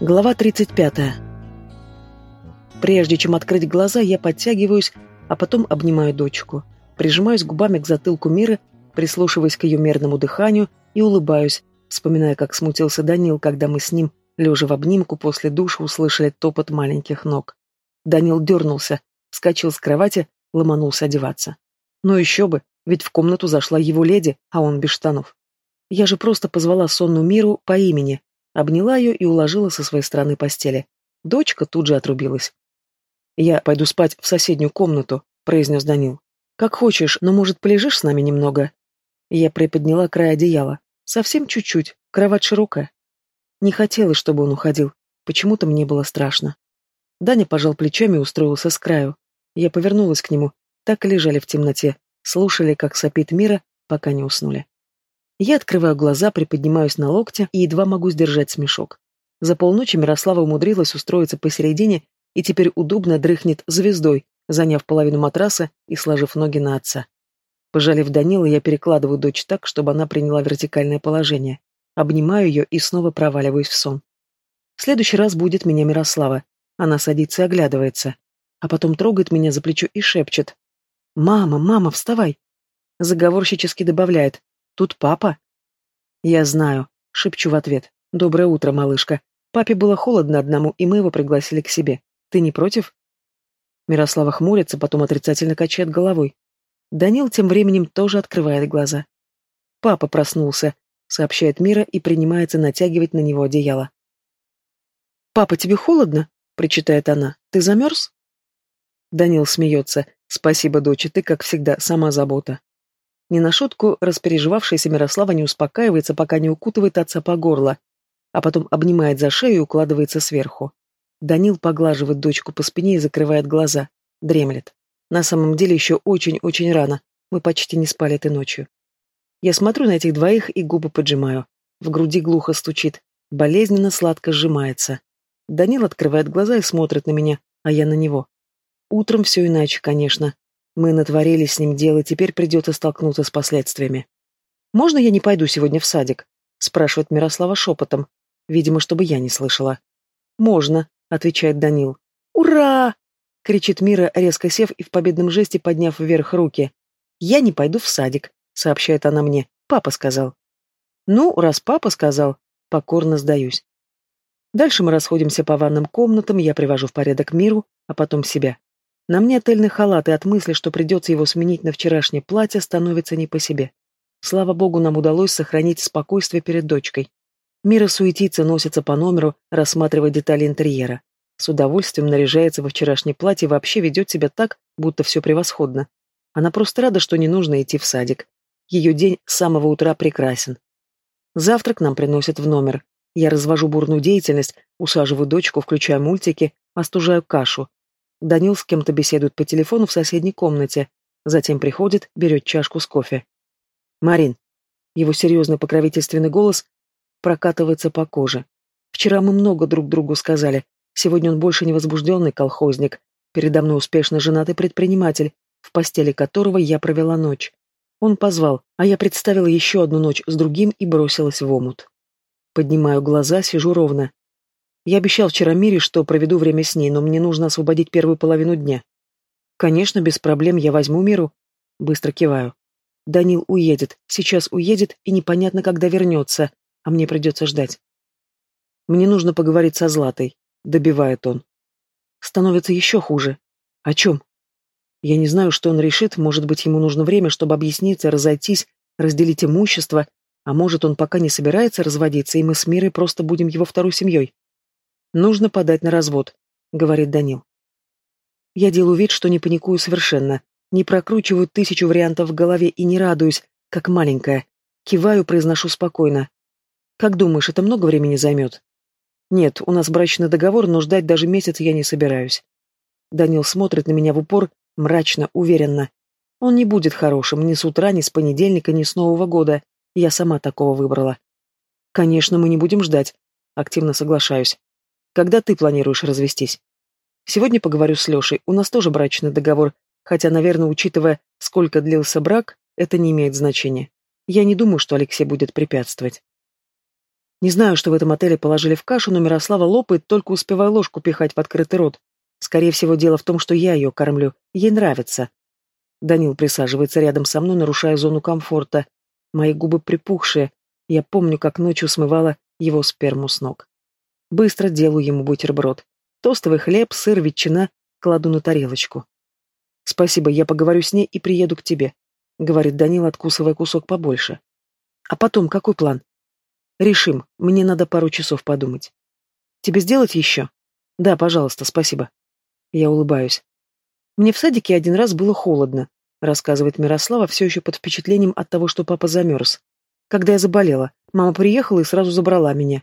Глава 35. Прежде чем открыть глаза, я подтягиваюсь, а потом обнимаю дочку. Прижимаюсь губами к затылку Миры, прислушиваясь к ее мерному дыханию и улыбаюсь, вспоминая, как смутился Данил, когда мы с ним, лежа в обнимку после душа, услышали топот маленьких ног. Данил дернулся, вскочил с кровати, ломанулся одеваться. Но еще бы, ведь в комнату зашла его леди, а он без штанов. Я же просто позвала сонную Миру по имени, Обняла ее и уложила со своей стороны постели. Дочка тут же отрубилась. «Я пойду спать в соседнюю комнату», — произнес Данил. «Как хочешь, но, может, полежишь с нами немного?» Я приподняла край одеяла. Совсем чуть-чуть, кровать широкая. Не хотелось, чтобы он уходил. Почему-то мне было страшно. Даня пожал плечами и устроился с краю. Я повернулась к нему. Так и лежали в темноте, слушали, как сопит Мира, пока не уснули. Я открываю глаза, приподнимаюсь на локте и едва могу сдержать смешок. За полночи Мирослава умудрилась устроиться посередине и теперь удобно дрыхнет звездой, заняв половину матраса и сложив ноги на отца. Пожалев Данила, я перекладываю дочь так, чтобы она приняла вертикальное положение. Обнимаю ее и снова проваливаюсь в сон. В следующий раз будет меня Мирослава. Она садится и оглядывается. А потом трогает меня за плечо и шепчет. «Мама, мама, вставай!» Заговорщически добавляет. Тут папа?» «Я знаю», — шепчу в ответ. «Доброе утро, малышка. Папе было холодно одному, и мы его пригласили к себе. Ты не против?» Мирослава хмурится, потом отрицательно качает головой. Данил тем временем тоже открывает глаза. «Папа проснулся», — сообщает Мира и принимается натягивать на него одеяло. «Папа, тебе холодно?» — причитает она. «Ты замерз?» Данил смеется. «Спасибо, дочь, ты, как всегда, сама забота». Не на шутку распереживавшаяся Мирослава не успокаивается, пока не укутывает отца по горло, а потом обнимает за шею и укладывается сверху. Данил поглаживает дочку по спине и закрывает глаза. Дремлет. На самом деле еще очень-очень рано. Мы почти не спали этой ночью. Я смотрю на этих двоих и губы поджимаю. В груди глухо стучит. Болезненно сладко сжимается. Данил открывает глаза и смотрит на меня, а я на него. Утром все иначе, конечно. Мы натворили с ним дело, теперь придется столкнуться с последствиями. «Можно я не пойду сегодня в садик?» — спрашивает Мирослава шепотом. Видимо, чтобы я не слышала. «Можно», — отвечает Данил. «Ура!» — кричит Мира, резко сев и в победном жесте подняв вверх руки. «Я не пойду в садик», — сообщает она мне. «Папа сказал». «Ну, раз папа сказал, покорно сдаюсь». Дальше мы расходимся по ванным комнатам, я привожу в порядок Миру, а потом себя. На мне отельный халат, и от мысли, что придется его сменить на вчерашнее платье, становится не по себе. Слава богу, нам удалось сохранить спокойствие перед дочкой. Мира суетится, носится по номеру, рассматривая детали интерьера. С удовольствием наряжается во вчерашнее платье и вообще ведет себя так, будто все превосходно. Она просто рада, что не нужно идти в садик. Ее день с самого утра прекрасен. Завтрак нам приносят в номер. Я развожу бурную деятельность, усаживаю дочку, включаю мультики, остужаю кашу, Данил с кем-то беседует по телефону в соседней комнате, затем приходит, берет чашку с кофе. «Марин». Его серьезный покровительственный голос прокатывается по коже. «Вчера мы много друг другу сказали. Сегодня он больше не возбужденный колхозник, передо мной успешно женатый предприниматель, в постели которого я провела ночь. Он позвал, а я представила еще одну ночь с другим и бросилась в омут. Поднимаю глаза, сижу ровно. Я обещал вчера Мире, что проведу время с ней, но мне нужно освободить первую половину дня. Конечно, без проблем я возьму Миру. Быстро киваю. Данил уедет, сейчас уедет, и непонятно, когда вернется, а мне придется ждать. Мне нужно поговорить со Златой, добивает он. Становится еще хуже. О чем? Я не знаю, что он решит, может быть, ему нужно время, чтобы объясниться, разойтись, разделить имущество, а может, он пока не собирается разводиться, и мы с Мирой просто будем его второй семьей. Нужно подать на развод, говорит Данил. Я делаю вид, что не паникую совершенно, не прокручиваю тысячу вариантов в голове и не радуюсь, как маленькая. Киваю, произношу спокойно. Как думаешь, это много времени займет? Нет, у нас брачный договор, но ждать даже месяц я не собираюсь. Данил смотрит на меня в упор, мрачно, уверенно. Он не будет хорошим ни с утра, ни с понедельника, ни с Нового года. Я сама такого выбрала. Конечно, мы не будем ждать. Активно соглашаюсь. Когда ты планируешь развестись? Сегодня поговорю с Лешей. У нас тоже брачный договор, хотя, наверное, учитывая, сколько длился брак, это не имеет значения. Я не думаю, что Алексей будет препятствовать. Не знаю, что в этом отеле положили в кашу, но Мирослава лопает, только успевая ложку пихать в открытый рот. Скорее всего, дело в том, что я ее кормлю. Ей нравится. Данил присаживается рядом со мной, нарушая зону комфорта. Мои губы припухшие. Я помню, как ночью смывала его сперму с ног. Быстро делаю ему бутерброд. Тостовый хлеб, сыр, ветчина кладу на тарелочку. «Спасибо, я поговорю с ней и приеду к тебе», — говорит Данил, откусывая кусок побольше. «А потом какой план?» «Решим. Мне надо пару часов подумать». «Тебе сделать еще?» «Да, пожалуйста, спасибо». Я улыбаюсь. «Мне в садике один раз было холодно», — рассказывает Мирослава, все еще под впечатлением от того, что папа замерз. «Когда я заболела, мама приехала и сразу забрала меня».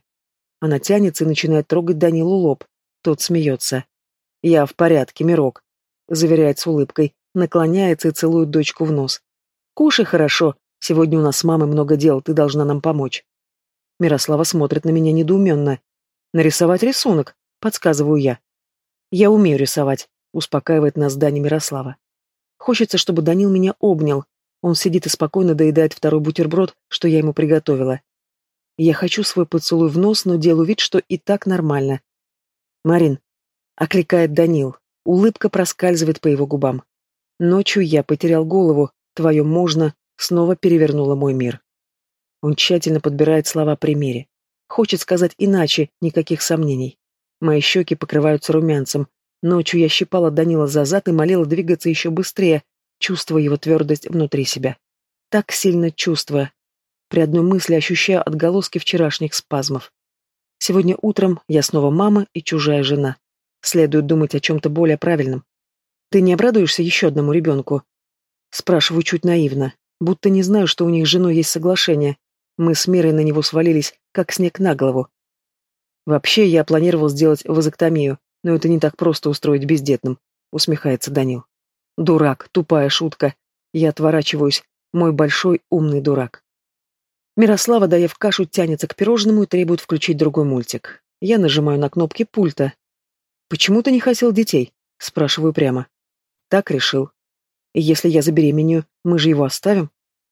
Она тянется и начинает трогать Данилу лоб. Тот смеется. «Я в порядке, Мирок», — заверяет с улыбкой, наклоняется и целует дочку в нос. «Кушай хорошо. Сегодня у нас с мамой много дел, ты должна нам помочь». Мирослава смотрит на меня недоуменно. «Нарисовать рисунок», — подсказываю я. «Я умею рисовать», — успокаивает нас Даня Мирослава. Хочется, чтобы Данил меня обнял. Он сидит и спокойно доедает второй бутерброд, что я ему приготовила. Я хочу свой поцелуй в нос, но делаю вид, что и так нормально. «Марин», — окликает Данил. Улыбка проскальзывает по его губам. Ночью я потерял голову, твое «можно» снова перевернуло мой мир. Он тщательно подбирает слова при мере. Хочет сказать иначе, никаких сомнений. Мои щеки покрываются румянцем. Ночью я щипала Данила за зад и молила двигаться еще быстрее, чувствуя его твердость внутри себя. Так сильно чувствуя. При одной мысли ощущаю отголоски вчерашних спазмов. Сегодня утром я снова мама и чужая жена. Следует думать о чем-то более правильном. Ты не обрадуешься еще одному ребенку? Спрашиваю чуть наивно, будто не знаю, что у них с женой есть соглашение. Мы с Мирой на него свалились, как снег на голову. Вообще, я планировал сделать вазоктомию, но это не так просто устроить бездетным, усмехается Данил. Дурак, тупая шутка. Я отворачиваюсь. Мой большой умный дурак. Мирослава, доев кашу, тянется к пирожному и требует включить другой мультик. Я нажимаю на кнопки пульта. «Почему ты не хотел детей?» — спрашиваю прямо. Так решил. «Если я забеременею, мы же его оставим?»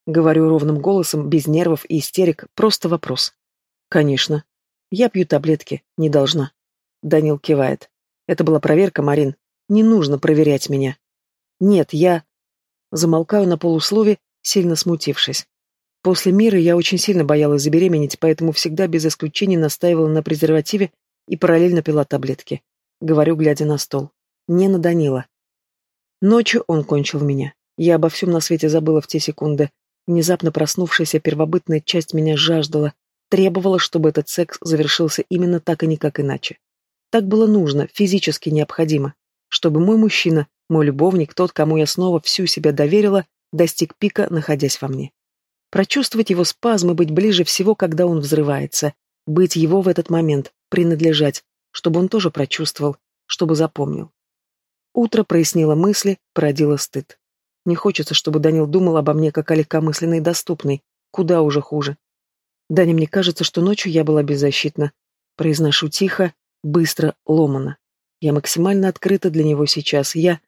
Говорю ровным голосом, без нервов и истерик, просто вопрос. «Конечно. Я пью таблетки, не должна. Данил кивает. Это была проверка, Марин. Не нужно проверять меня. Нет, я... Замолкаю на полуслове, сильно смутившись. После мира я очень сильно боялась забеременеть, поэтому всегда без исключения настаивала на презервативе и параллельно пила таблетки. Говорю, глядя на стол. Не на Данила. Ночью он кончил меня. Я обо всем на свете забыла в те секунды. Внезапно проснувшаяся первобытная часть меня жаждала, Требовала, чтобы этот секс завершился именно так и никак иначе. Так было нужно, физически необходимо. Чтобы мой мужчина, мой любовник, тот, кому я снова всю себя доверила, достиг пика, находясь во мне. Прочувствовать его спазмы, быть ближе всего, когда он взрывается. Быть его в этот момент, принадлежать, чтобы он тоже прочувствовал, чтобы запомнил. Утро прояснило мысли, породило стыд. Не хочется, чтобы Данил думал обо мне как о легкомысленной и доступной. Куда уже хуже. Даня, мне кажется, что ночью я была беззащитна. Произношу тихо, быстро, ломано. Я максимально открыта для него сейчас. Я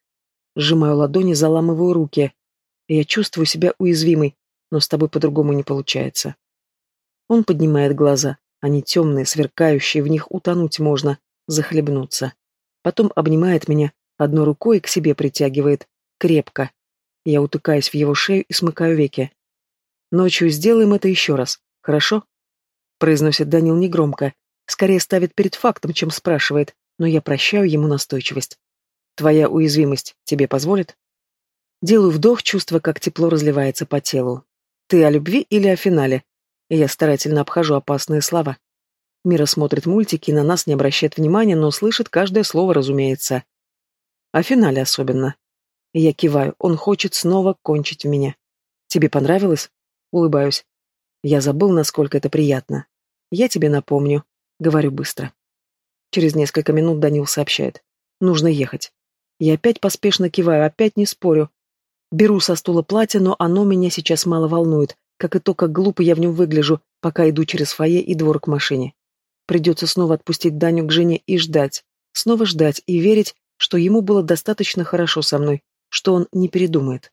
сжимаю ладони, заламываю руки. Я чувствую себя уязвимой, но с тобой по-другому не получается. Он поднимает глаза. Они темные, сверкающие, в них утонуть можно, захлебнуться. Потом обнимает меня, одной рукой к себе притягивает, крепко. Я утыкаюсь в его шею и смыкаю веки. Ночью сделаем это еще раз. Хорошо? Произносит Данил негромко. Скорее ставит перед фактом, чем спрашивает, но я прощаю ему настойчивость. Твоя уязвимость тебе позволит? Делаю вдох, чувствуя, как тепло разливается по телу. Ты о любви или о финале? Я старательно обхожу опасные слова. Мира смотрит мультики и на нас не обращает внимания, но слышит каждое слово, разумеется. О финале особенно. Я киваю, он хочет снова кончить в меня. Тебе понравилось? Улыбаюсь. Я забыл, насколько это приятно. Я тебе напомню. Говорю быстро. Через несколько минут Данил сообщает. Нужно ехать. Я опять поспешно киваю, опять не спорю. Беру со стула платье, но оно меня сейчас мало волнует, как и то, как глупо я в нем выгляжу, пока иду через фойе и двор к машине. Придется снова отпустить Даню к жене и ждать. Снова ждать и верить, что ему было достаточно хорошо со мной, что он не передумает.